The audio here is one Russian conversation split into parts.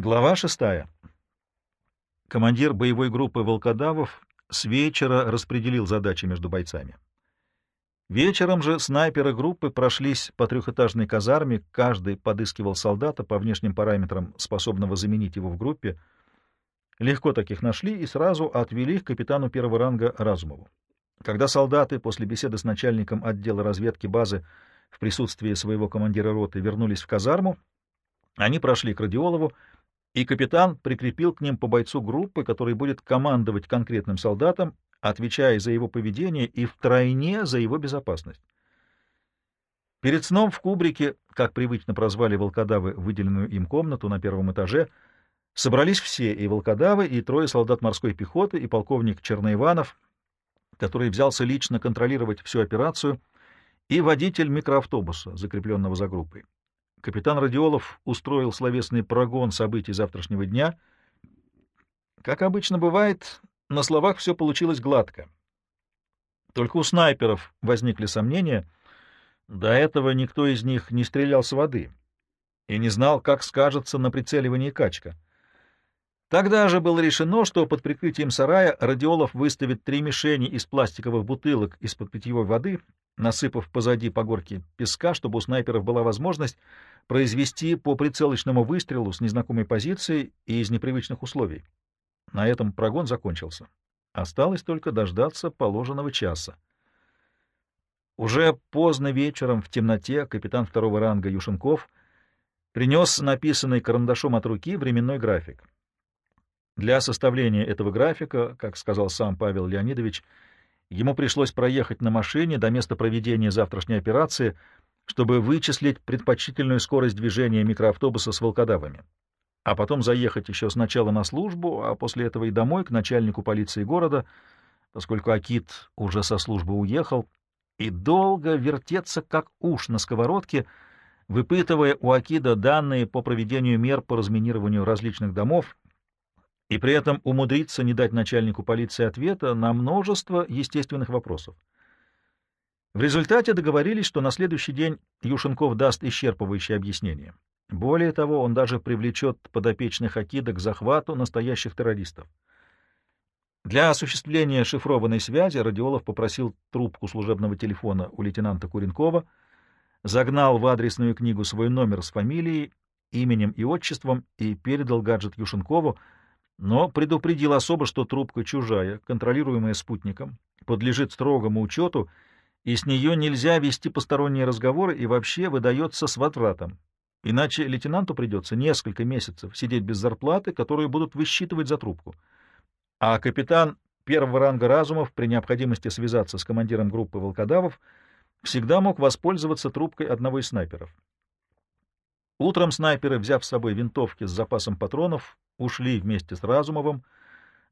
Глава шестая. Командир боевой группы волкодавов с вечера распределил задачи между бойцами. Вечером же снайперы группы прошлись по трехэтажной казарме, каждый подыскивал солдата по внешним параметрам, способного заменить его в группе. Легко таких нашли и сразу отвели к капитану первого ранга Разумову. Когда солдаты после беседы с начальником отдела разведки базы в присутствии своего командира роты вернулись в казарму, они прошли к Радиолову, и капитан прикрепил к ним по бойцу группы, который будет командовать конкретным солдатом отвечая за его поведение и втройне за его безопасность. Перед сном в кубрике, как привычно прозвали волкодавы выделенную им комнату на первом этаже, собрались все, и волкодавы, и трое солдат морской пехоты, и полковник Черноиванов, который взялся лично контролировать всю операцию, и водитель микроавтобуса, закрепленного за группой. Капитан Радиолов устроил словесный прогон событий завтрашнего дня. Как обычно бывает, на словах все получилось гладко. Только у снайперов возникли сомнения. До этого никто из них не стрелял с воды и не знал, как скажется на прицеливании качка. Тогда же было решено, что под прикрытием сарая Радиолов выставит три мишени из пластиковых бутылок из-под питьевой воды, насыпав позади по горке песка, чтобы у снайперов была возможность произвести по прицелочному выстрелу с незнакомой позиции и из непривычных условий. На этом прогон закончился. Осталось только дождаться положенного часа. Уже поздно вечером в темноте капитан второго ранга Юшенков принес написанный карандашом от руки временной график. Для составления этого графика, как сказал сам Павел Леонидович, ему пришлось проехать на машине до места проведения завтрашней операции, чтобы вычислить предпочтительную скорость движения микроавтобуса с волкодавами а потом заехать еще сначала на службу, а после этого и домой к начальнику полиции города, поскольку Акит уже со службы уехал, и долго вертеться, как уж на сковородке, выпытывая у Акида данные по проведению мер по разминированию различных домов, и при этом умудриться не дать начальнику полиции ответа на множество естественных вопросов. В результате договорились, что на следующий день Юшенков даст исчерпывающее объяснение. Более того, он даже привлечет подопечных Акида к захвату настоящих террористов. Для осуществления шифрованной связи Радиолов попросил трубку служебного телефона у лейтенанта Куренкова, загнал в адресную книгу свой номер с фамилией, именем и отчеством и передал гаджет Юшенкову, но предупредил особо, что трубка чужая, контролируемая спутником, подлежит строгому учету, и с нее нельзя вести посторонние разговоры и вообще выдается с возвратом, Иначе лейтенанту придется несколько месяцев сидеть без зарплаты, которую будут высчитывать за трубку. А капитан первого ранга Разумов при необходимости связаться с командиром группы волкодавов всегда мог воспользоваться трубкой одного из снайперов. Утром снайперы, взяв с собой винтовки с запасом патронов, ушли вместе с Разумовым,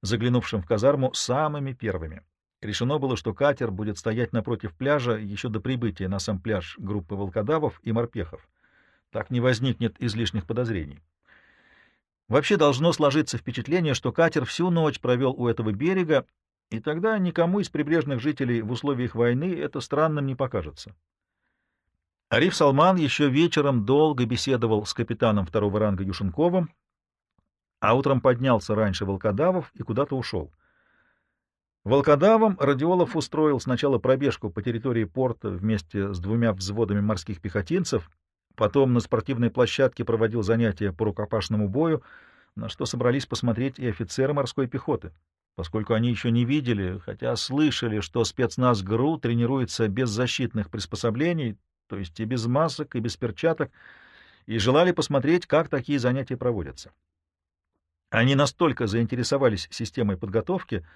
заглянувшим в казарму, самыми первыми. Решено было, что катер будет стоять напротив пляжа еще до прибытия на сам пляж группы волкодавов и морпехов. Так не возникнет излишних подозрений. Вообще должно сложиться впечатление, что катер всю ночь провел у этого берега, и тогда никому из прибрежных жителей в условиях войны это странным не покажется. Ариф Салман еще вечером долго беседовал с капитаном второго ранга Юшенковым, а утром поднялся раньше волкодавов и куда-то ушел. Волкодавом Радиолов устроил сначала пробежку по территории порта вместе с двумя взводами морских пехотинцев — Потом на спортивной площадке проводил занятия по рукопашному бою, на что собрались посмотреть и офицеры морской пехоты, поскольку они еще не видели, хотя слышали, что спецназ ГРУ тренируется без защитных приспособлений, то есть и без масок, и без перчаток, и желали посмотреть, как такие занятия проводятся. Они настолько заинтересовались системой подготовки,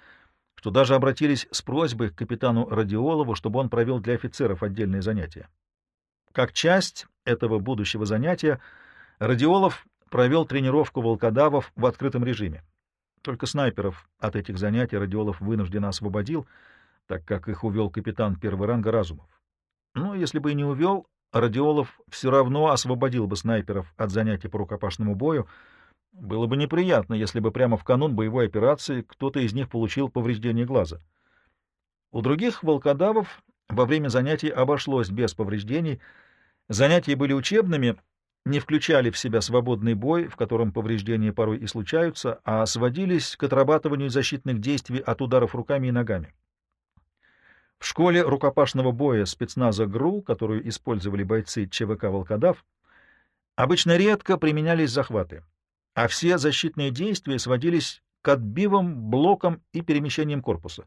что даже обратились с просьбой к капитану Радиолову, чтобы он провел для офицеров отдельные занятия. Как часть этого будущего занятия Радиолов провел тренировку волкодавов в открытом режиме. Только снайперов от этих занятий Радиолов вынужденно освободил, так как их увел капитан первого ранга Разумов. Но если бы и не увел, Радиолов все равно освободил бы снайперов от занятий по рукопашному бою. Было бы неприятно, если бы прямо в канун боевой операции кто-то из них получил повреждение глаза. У других волкодавов во время занятий обошлось без повреждений. Занятия были учебными, не включали в себя свободный бой, в котором повреждения порой и случаются, а сводились к отрабатыванию защитных действий от ударов руками и ногами. В школе рукопашного боя спецназа ГРУ, которую использовали бойцы ЧВК «Волкодав», обычно редко применялись захваты, а все защитные действия сводились к отбивам, блокам и перемещениям корпуса.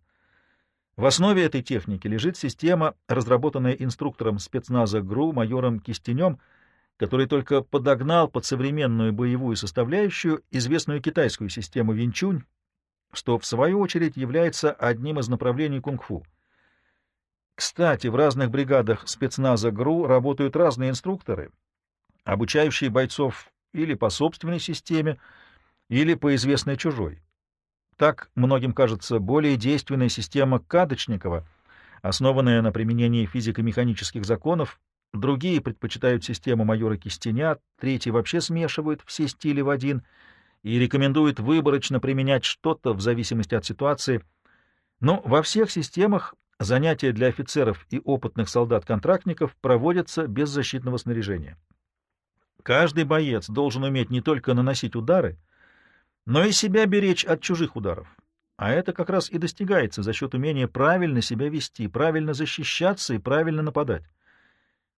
В основе этой техники лежит система, разработанная инструктором спецназа ГРУ майором Кистенем, который только подогнал под современную боевую составляющую известную китайскую систему Винчунь, что в свою очередь является одним из направлений кунг-фу. Кстати, в разных бригадах спецназа ГРУ работают разные инструкторы, обучающие бойцов или по собственной системе, или по известной чужой. Так, многим кажется, более действенная система Кадочникова, основанная на применении физико-механических законов, другие предпочитают систему майора Кистеня, третьи вообще смешивают все стили в один и рекомендуют выборочно применять что-то в зависимости от ситуации. Но во всех системах занятия для офицеров и опытных солдат-контрактников проводятся без защитного снаряжения. Каждый боец должен уметь не только наносить удары, но и себя беречь от чужих ударов. А это как раз и достигается за счет умения правильно себя вести, правильно защищаться и правильно нападать.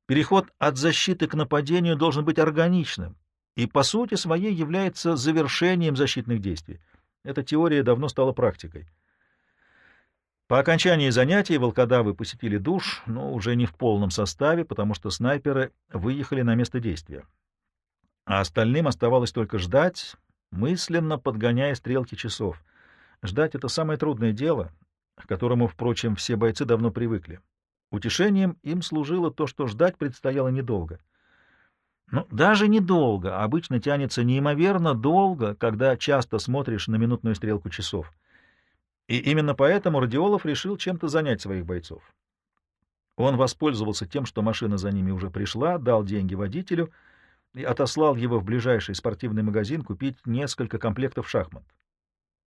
Переход от защиты к нападению должен быть органичным и, по сути своей, является завершением защитных действий. Эта теория давно стала практикой. По окончании занятий волкодавы посетили душ, но уже не в полном составе, потому что снайперы выехали на место действия. А остальным оставалось только ждать, мысленно подгоняя стрелки часов. Ждать — это самое трудное дело, к которому, впрочем, все бойцы давно привыкли. Утешением им служило то, что ждать предстояло недолго. Но даже недолго, обычно тянется неимоверно долго, когда часто смотришь на минутную стрелку часов — и именно поэтому Радиолов решил чем-то занять своих бойцов. Он воспользовался тем, что машина за ними уже пришла, дал деньги водителю и отослал его в ближайший спортивный магазин купить несколько комплектов шахмат.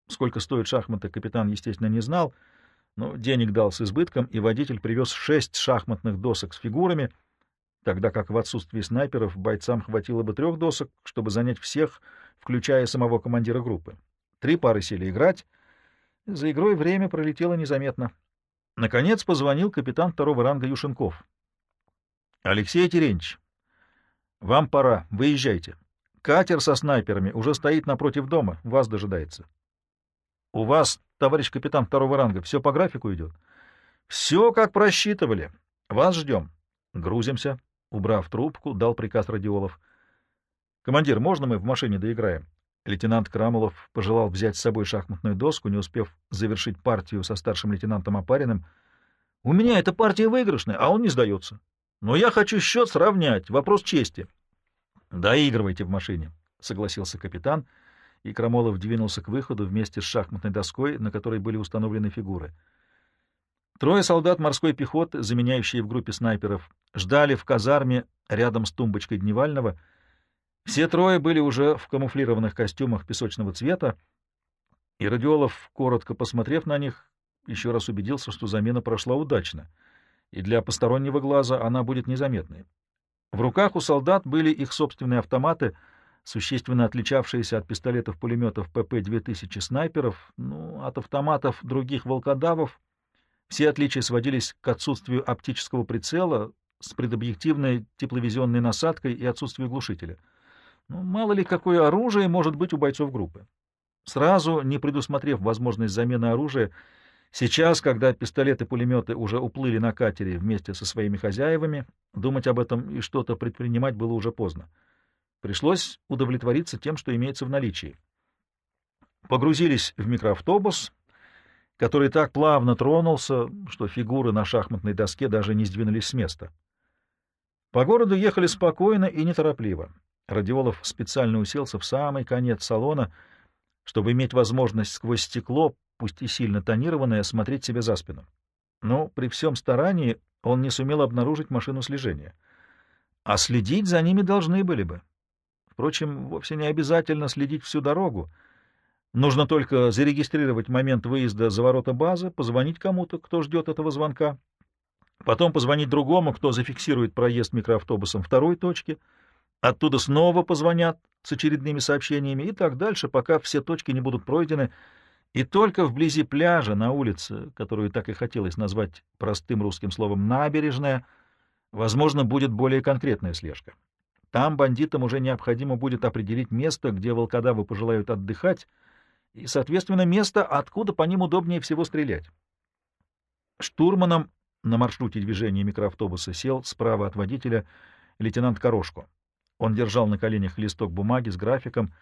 Сколько стоят шахматы, капитан, естественно, не знал, но денег дал с избытком, и водитель привез шесть шахматных досок с фигурами, тогда как в отсутствии снайперов бойцам хватило бы трех досок, чтобы занять всех, включая самого командира группы. Три пары сели играть — за игрой время пролетело незаметно. Наконец позвонил капитан второго ранга Юшенков. — Алексей Теренч, вам пора, выезжайте. Катер со снайперами уже стоит напротив дома, вас дожидается. — У вас, товарищ капитан второго ранга, все по графику идет? — Все, как просчитывали. Вас ждем. — Грузимся. Убрав трубку, дал приказ Радиолов. — Командир, можно мы в машине доиграем? — Лейтенант Крамолов пожелал взять с собой шахматную доску, не успев завершить партию со старшим лейтенантом Апариным. — У меня эта партия выигрышная, а он не сдается. Но я хочу счет сравнять. Вопрос чести. — Доигрывайте в машине, — согласился капитан, и Крамолов двинулся к выходу вместе с шахматной доской, на которой были установлены фигуры. Трое солдат морской пехоты, заменяющие в группе снайперов, ждали в казарме рядом с тумбочкой Дневального — все трое были уже в камуфлированных костюмах песочного цвета, и Радиолов, коротко посмотрев на них, еще раз убедился, что замена прошла удачно, и для постороннего глаза она будет незаметной. В руках у солдат были их собственные автоматы, существенно отличавшиеся от пистолетов-пулеметов ПП-2000 снайперов, ну, от автоматов других волкодавов. Все отличия сводились к отсутствию оптического прицела с предобъективной тепловизионной насадкой и отсутствию глушителя — ну, мало ли, какое оружие может быть у бойцов группы. Сразу, не предусмотрев возможность замены оружия, сейчас, когда пистолеты-пулеметы уже уплыли на катере вместе со своими хозяевами, думать об этом и что-то предпринимать было уже поздно. Пришлось удовлетвориться тем, что имеется в наличии. Погрузились в микроавтобус, который так плавно тронулся, что фигуры на шахматной доске даже не сдвинулись с места. По городу ехали спокойно и неторопливо. Радиолов специально уселся в самый конец салона, чтобы иметь возможность сквозь стекло, пусть и сильно тонированное, смотреть себе за спину. Но при всем старании он не сумел обнаружить машину слежения. А следить за ними должны были бы. Впрочем, вовсе не обязательно следить всю дорогу. Нужно только зарегистрировать момент выезда за ворота базы, позвонить кому-то, кто ждет этого звонка, потом позвонить другому, кто зафиксирует проезд микроавтобусом второй точки — Оттуда снова позвонят с очередными сообщениями и так дальше, пока все точки не будут пройдены. И только вблизи пляжа, на улице, которую так и хотелось назвать простым русским словом «набережная», возможно, будет более конкретная слежка. Там бандитам уже необходимо будет определить место, где волкодавы пожелают отдыхать, и, соответственно, место, откуда по ним удобнее всего стрелять. Штурманом на маршруте движения микроавтобуса сел справа от водителя лейтенант Корошко. Он держал на коленях листок бумаги с графиком,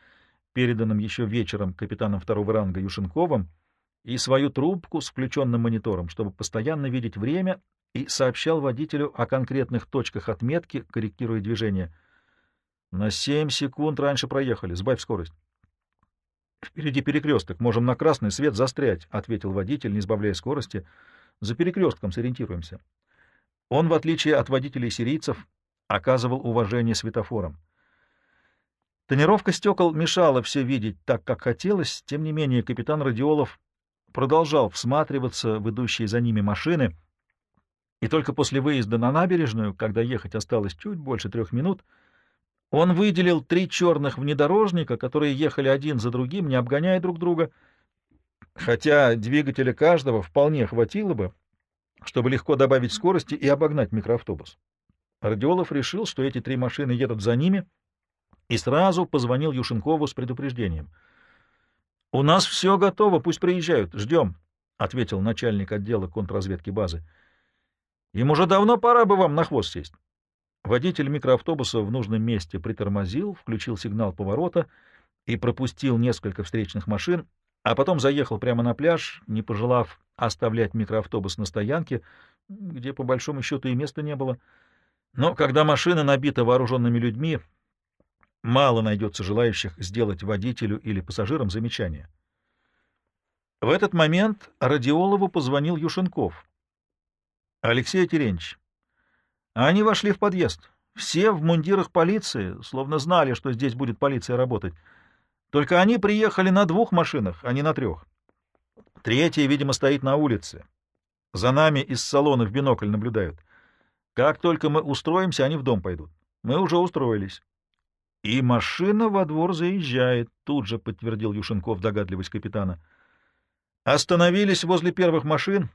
переданным еще вечером капитаном второго ранга Юшенковым, и свою трубку с включенным монитором, чтобы постоянно видеть время, и сообщал водителю о конкретных точках отметки, корректируя движение. «На семь секунд раньше проехали. Сбавь скорость». «Впереди перекресток. Можем на красный свет застрять», — ответил водитель, не сбавляя скорости. «За перекрестком сориентируемся». Он, в отличие от водителей сирийцев, оказывал уважение светофорам. Тонировка стекол мешала все видеть так, как хотелось, тем не менее капитан Радиолов продолжал всматриваться в идущие за ними машины, и только после выезда на набережную, когда ехать осталось чуть больше трех минут, он выделил три черных внедорожника, которые ехали один за другим, не обгоняя друг друга, хотя двигателя каждого вполне хватило бы, чтобы легко добавить скорости и обогнать микроавтобус. Радиолов решил, что эти три машины едут за ними, и сразу позвонил Юшенкову с предупреждением. — У нас все готово, пусть приезжают, ждем, — ответил начальник отдела контрразведки базы. — Им уже давно пора бы вам на хвост сесть. Водитель микроавтобуса в нужном месте притормозил, включил сигнал поворота и пропустил несколько встречных машин, а потом заехал прямо на пляж, не пожелав оставлять микроавтобус на стоянке, где, по большому счету, и места не было. Но когда машина набита вооруженными людьми, мало найдется желающих сделать водителю или пассажирам замечание. В этот момент Радиолову позвонил Юшенков. «Алексей Теренч, они вошли в подъезд. Все в мундирах полиции, словно знали, что здесь будет полиция работать. Только они приехали на двух машинах, а не на трех. Третья, видимо, стоит на улице. За нами из салона в бинокль наблюдают. Как только мы устроимся, они в дом пойдут. Мы уже устроились. И машина во двор заезжает, тут же подтвердил Юшенков догадливость капитана. Остановились возле первых машин.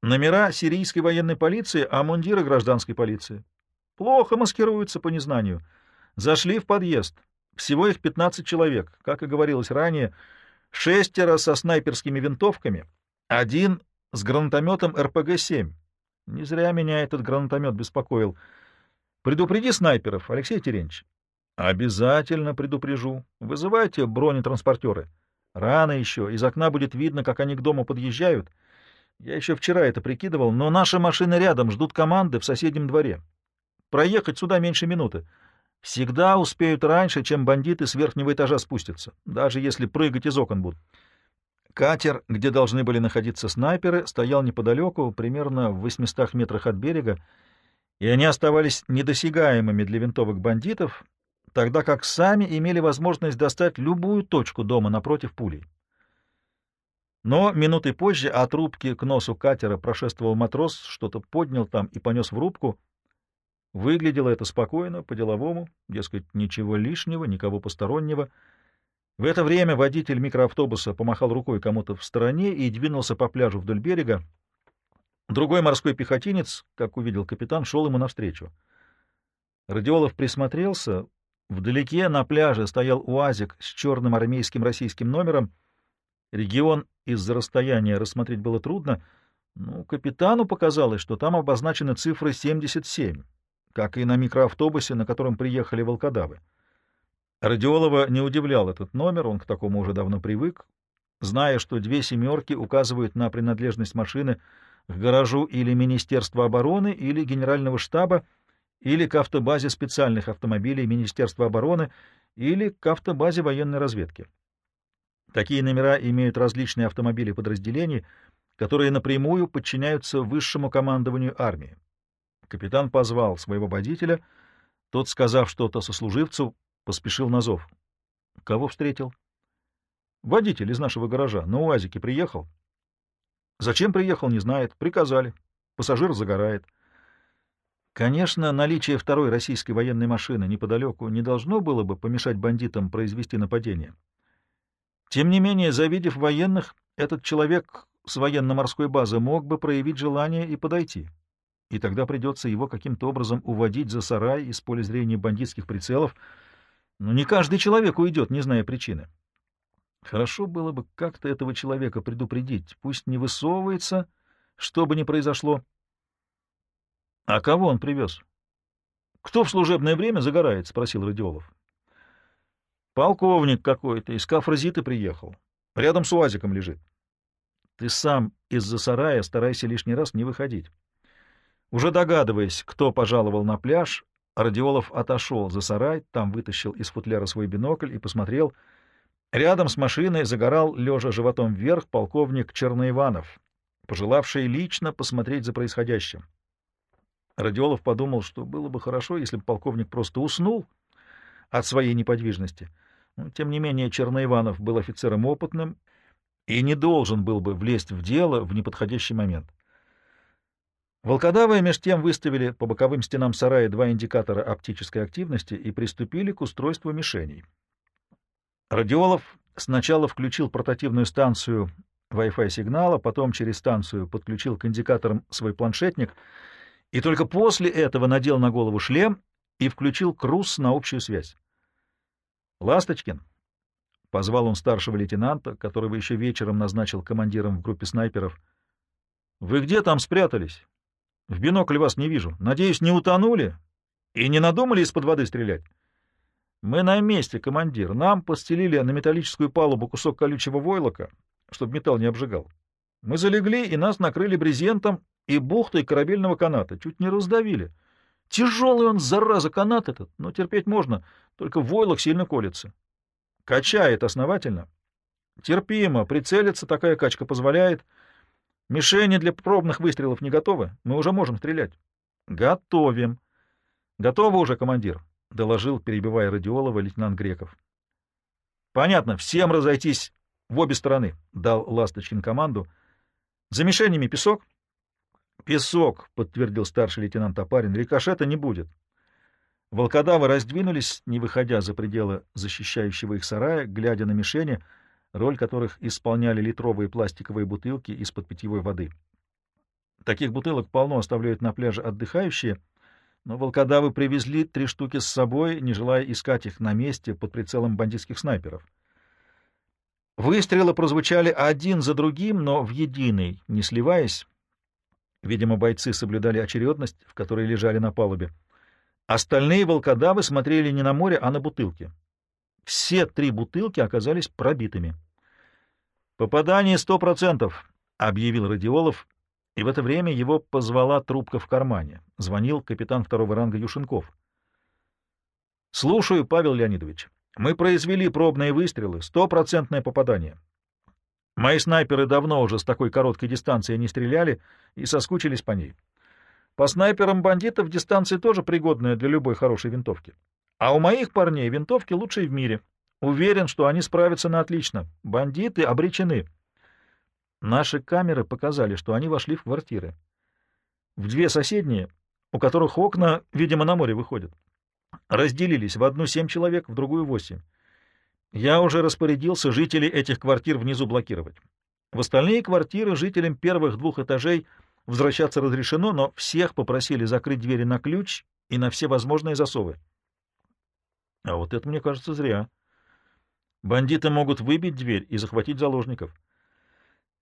Номера сирийской военной полиции, а мундиры гражданской полиции. Плохо маскируются по незнанию. Зашли в подъезд. Всего их 15 человек. Как и говорилось ранее, шестеро со снайперскими винтовками, один с гранатометом РПГ-7. Не зря меня этот гранатомет беспокоил. Предупреди снайперов, Алексей Теренч. Обязательно предупрежу. Вызывайте бронетранспортеры. Рано еще, из окна будет видно, как они к дому подъезжают. Я еще вчера это прикидывал, но наши машины рядом, ждут команды в соседнем дворе. Проехать сюда меньше минуты. Всегда успеют раньше, чем бандиты с верхнего этажа спустятся, даже если прыгать из окон будут. Катер, где должны были находиться снайперы, стоял неподалеку, примерно в 800 метрах от берега, и они оставались недосягаемыми для винтовок бандитов, тогда как сами имели возможность достать любую точку дома напротив пулей. Но минуты позже от рубки к носу катера прошествовал матрос, что-то поднял там и понес в рубку. Выглядело это спокойно, по-деловому, дескать, ничего лишнего, никого постороннего — в это время водитель микроавтобуса помахал рукой кому-то в стороне и двинулся по пляжу вдоль берега. Другой морской пехотинец, как увидел капитан, шел ему навстречу. Радиолов присмотрелся. Вдалеке на пляже стоял УАЗик с черным армейским российским номером. Регион из-за расстояния рассмотреть было трудно, но капитану показалось, что там обозначены цифры 77, как и на микроавтобусе, на котором приехали волкодавы. Радиолова не удивлял этот номер, он к такому уже давно привык, зная, что две «семерки» указывают на принадлежность машины к гаражу или Министерства обороны, или Генерального штаба, или к автобазе специальных автомобилей Министерства обороны, или к автобазе военной разведки. Такие номера имеют различные автомобили подразделений, которые напрямую подчиняются высшему командованию армии. Капитан позвал своего водителя, тот, сказав что-то сослуживцу, Поспешил на зов. Кого встретил? Водитель из нашего гаража. На УАЗике приехал. Зачем приехал, не знает. Приказали. Пассажир загорает. Конечно, наличие второй российской военной машины неподалеку не должно было бы помешать бандитам произвести нападение. Тем не менее, завидев военных, этот человек с военно-морской базы мог бы проявить желание и подойти. И тогда придется его каким-то образом уводить за сарай из поля зрения бандитских прицелов. Но не каждый человек уйдет, не зная причины. Хорошо было бы как-то этого человека предупредить. Пусть не высовывается, что бы ни произошло. — А кого он привез? — Кто в служебное время загорает? — спросил Радиолов. — Полковник какой-то, из Кафразиты приехал. Рядом с УАЗиком лежит. Ты сам из-за сарая старайся лишний раз не выходить. Уже догадываясь, кто пожаловал на пляж, Радиолов отошел за сарай, там вытащил из футляра свой бинокль и посмотрел. Рядом с машиной загорал, лежа животом вверх, полковник Черноиванов, пожелавший лично посмотреть за происходящим. Радиолов подумал, что было бы хорошо, если бы полковник просто уснул от своей неподвижности. Но, тем не менее, Черноиванов был офицером опытным и не должен был бы влезть в дело в неподходящий момент. Волкодавы меж тем выставили по боковым стенам сарая два индикатора оптической активности и приступили к устройству мишеней. Радиолов сначала включил портативную станцию Wi-Fi сигнала, потом через станцию подключил к индикаторам свой планшетник — и только после этого надел на голову шлем и включил крус на общую связь. «Ласточкин», — позвал он старшего лейтенанта, которого еще вечером назначил командиром в группе снайперов, — «вы где там спрятались? В бинокль вас не вижу. Надеюсь, не утонули и не надумали из-под воды стрелять?» «Мы на месте, командир. Нам постелили на металлическую палубу кусок колючего войлока, чтобы металл не обжигал. Мы залегли, и нас накрыли брезентом и бухтой корабельного каната. Чуть не раздавили. Тяжелый он, зараза, канат этот, но терпеть можно, только войлок сильно колется. Качает основательно. Терпимо, прицелиться такая качка позволяет. Мишени для пробных выстрелов не готовы, мы уже можем стрелять. Готовим. Готово уже, командир, — доложил, перебивая Радиолова, лейтенант Греков. Понятно, всем разойтись в обе стороны, — дал Ласточкин команду. За мишенями песок, «Песок», — подтвердил старший лейтенант Топарин, — «рикошета не будет». Волкодавы раздвинулись, не выходя за пределы защищающего их сарая, глядя на мишени, роль которых исполняли литровые пластиковые бутылки из-под питьевой воды. Таких бутылок полно оставляют на пляже отдыхающие, но волкодавы привезли три штуки с собой, не желая искать их на месте под прицелом бандитских снайперов. Выстрелы прозвучали один за другим, но в единый, не сливаясь, Видимо, бойцы соблюдали очередность, в которой лежали на палубе. Остальные волкодавы смотрели не на море, а на бутылки. Все три бутылки оказались пробитыми. «Попадание сто процентов», — объявил Радиолов, и в это время его позвала трубка в кармане. Звонил капитан второго ранга Юшенков. «Слушаю, Павел Леонидович. Мы произвели пробные выстрелы, стопроцентное попадание. Мои снайперы давно уже с такой короткой дистанции не стреляли и соскучились по ней. По снайперам бандитов дистанция тоже пригодная для любой хорошей винтовки. А у моих парней винтовки лучшие в мире. Уверен, что они справятся на отлично. Бандиты обречены. Наши камеры показали, что они вошли в квартиры. В две соседние, у которых окна, видимо, на море выходят. Разделились в одну семь человек, в другую восемь. Я уже распорядился жителей этих квартир внизу блокировать. В остальные квартиры жителям первых двух этажей возвращаться разрешено, но всех попросили закрыть двери на ключ и на все возможные засовы. А вот это, мне кажется, зря. Бандиты могут выбить дверь и захватить заложников.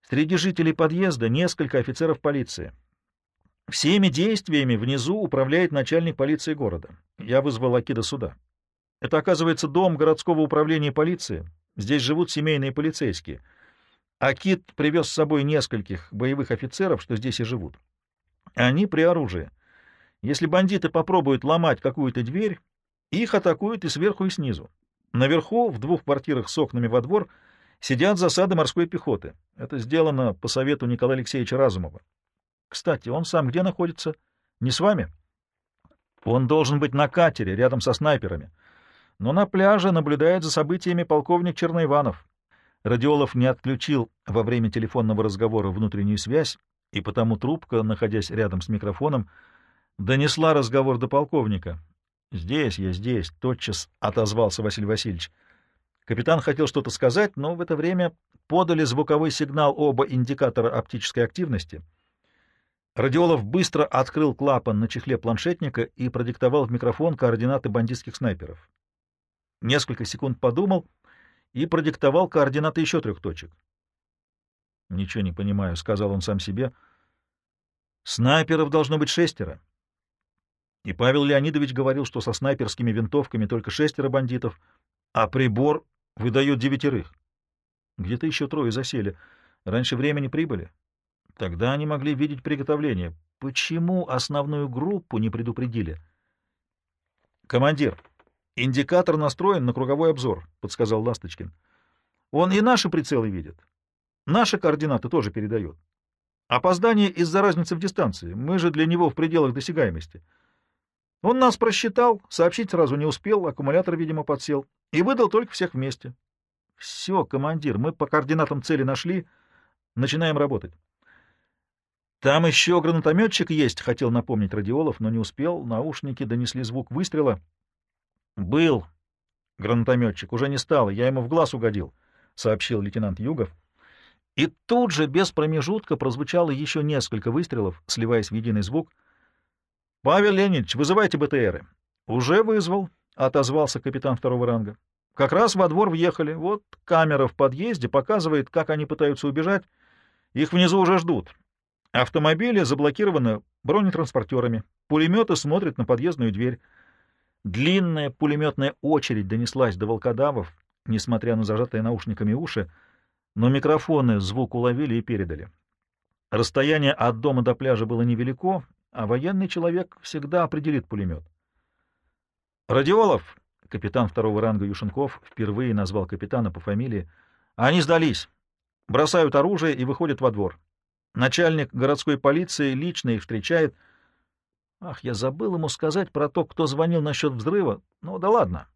Среди жителей подъезда несколько офицеров полиции. Всеми действиями внизу управляет начальник полиции города. Я вызвал Акида сюда. Это, оказывается, дом городского управления полиции. Здесь живут семейные полицейские. А Кит привез с собой нескольких боевых офицеров, что здесь и живут. Они при оружии. Если бандиты попробуют ломать какую-то дверь, их атакуют и сверху, и снизу. Наверху, в двух квартирах с окнами во двор, сидят засады морской пехоты. Это сделано по совету Николая Алексеевича Разумова. Кстати, он сам где находится? Не с вами? Он должен быть на катере, рядом со снайперами но на пляже наблюдает за событиями полковник Черноиванов. Радиолов не отключил во время телефонного разговора внутреннюю связь, и потому трубка, находясь рядом с микрофоном, донесла разговор до полковника. «Здесь я, здесь», — тотчас отозвался Василий Васильевич. Капитан хотел что-то сказать, но в это время подали звуковой сигнал оба индикатора оптической активности. Радиолов быстро открыл клапан на чехле планшетника и продиктовал в микрофон координаты бандитских снайперов. Несколько секунд подумал и продиктовал координаты еще трех точек. «Ничего не понимаю», — сказал он сам себе. «Снайперов должно быть шестеро». И Павел Леонидович говорил, что со снайперскими винтовками только шестеро бандитов, а прибор выдает девятерых. Где-то еще трое засели. Раньше времени прибыли. Тогда они могли видеть приготовление. Почему основную группу не предупредили? «Командир, индикатор настроен на круговой обзор», — подсказал Ласточкин. «Он и наши прицелы видит. Наши координаты тоже передает. Опоздание из-за разницы в дистанции. Мы же для него в пределах досягаемости». Он нас просчитал, сообщить сразу не успел, аккумулятор, видимо, подсел, и выдал только всех вместе. Все, командир, мы по координатам цели нашли, начинаем работать. Там еще гранатометчик есть, хотел напомнить Радиолов, но не успел, наушники донесли звук выстрела. Был гранатометчик, уже не стало, я ему в глаз угодил, сообщил лейтенант Югов. И тут же, без промежутка, прозвучало еще несколько выстрелов, сливаясь в единый звук —— Павел Леонидович, вызывайте БТРы. — Уже вызвал, — отозвался капитан второго ранга. — Как раз во двор въехали. Вот камера в подъезде показывает, как они пытаются убежать. Их внизу уже ждут. Автомобили заблокированы бронетранспортерами. Пулеметы смотрят на подъездную дверь. Длинная пулеметная очередь донеслась до волкодавов, несмотря на зажатые наушниками уши, но микрофоны звук уловили и передали. Расстояние от дома до пляжа было невелико, а военный человек всегда определит пулемет. «Радиолов!» — капитан второго ранга Юшенков впервые назвал капитана по фамилии. «Они сдались, бросают оружие и выходят во двор. Начальник городской полиции лично их встречает. Ах, я забыл ему сказать про то, кто звонил насчет взрыва. Ну да ладно.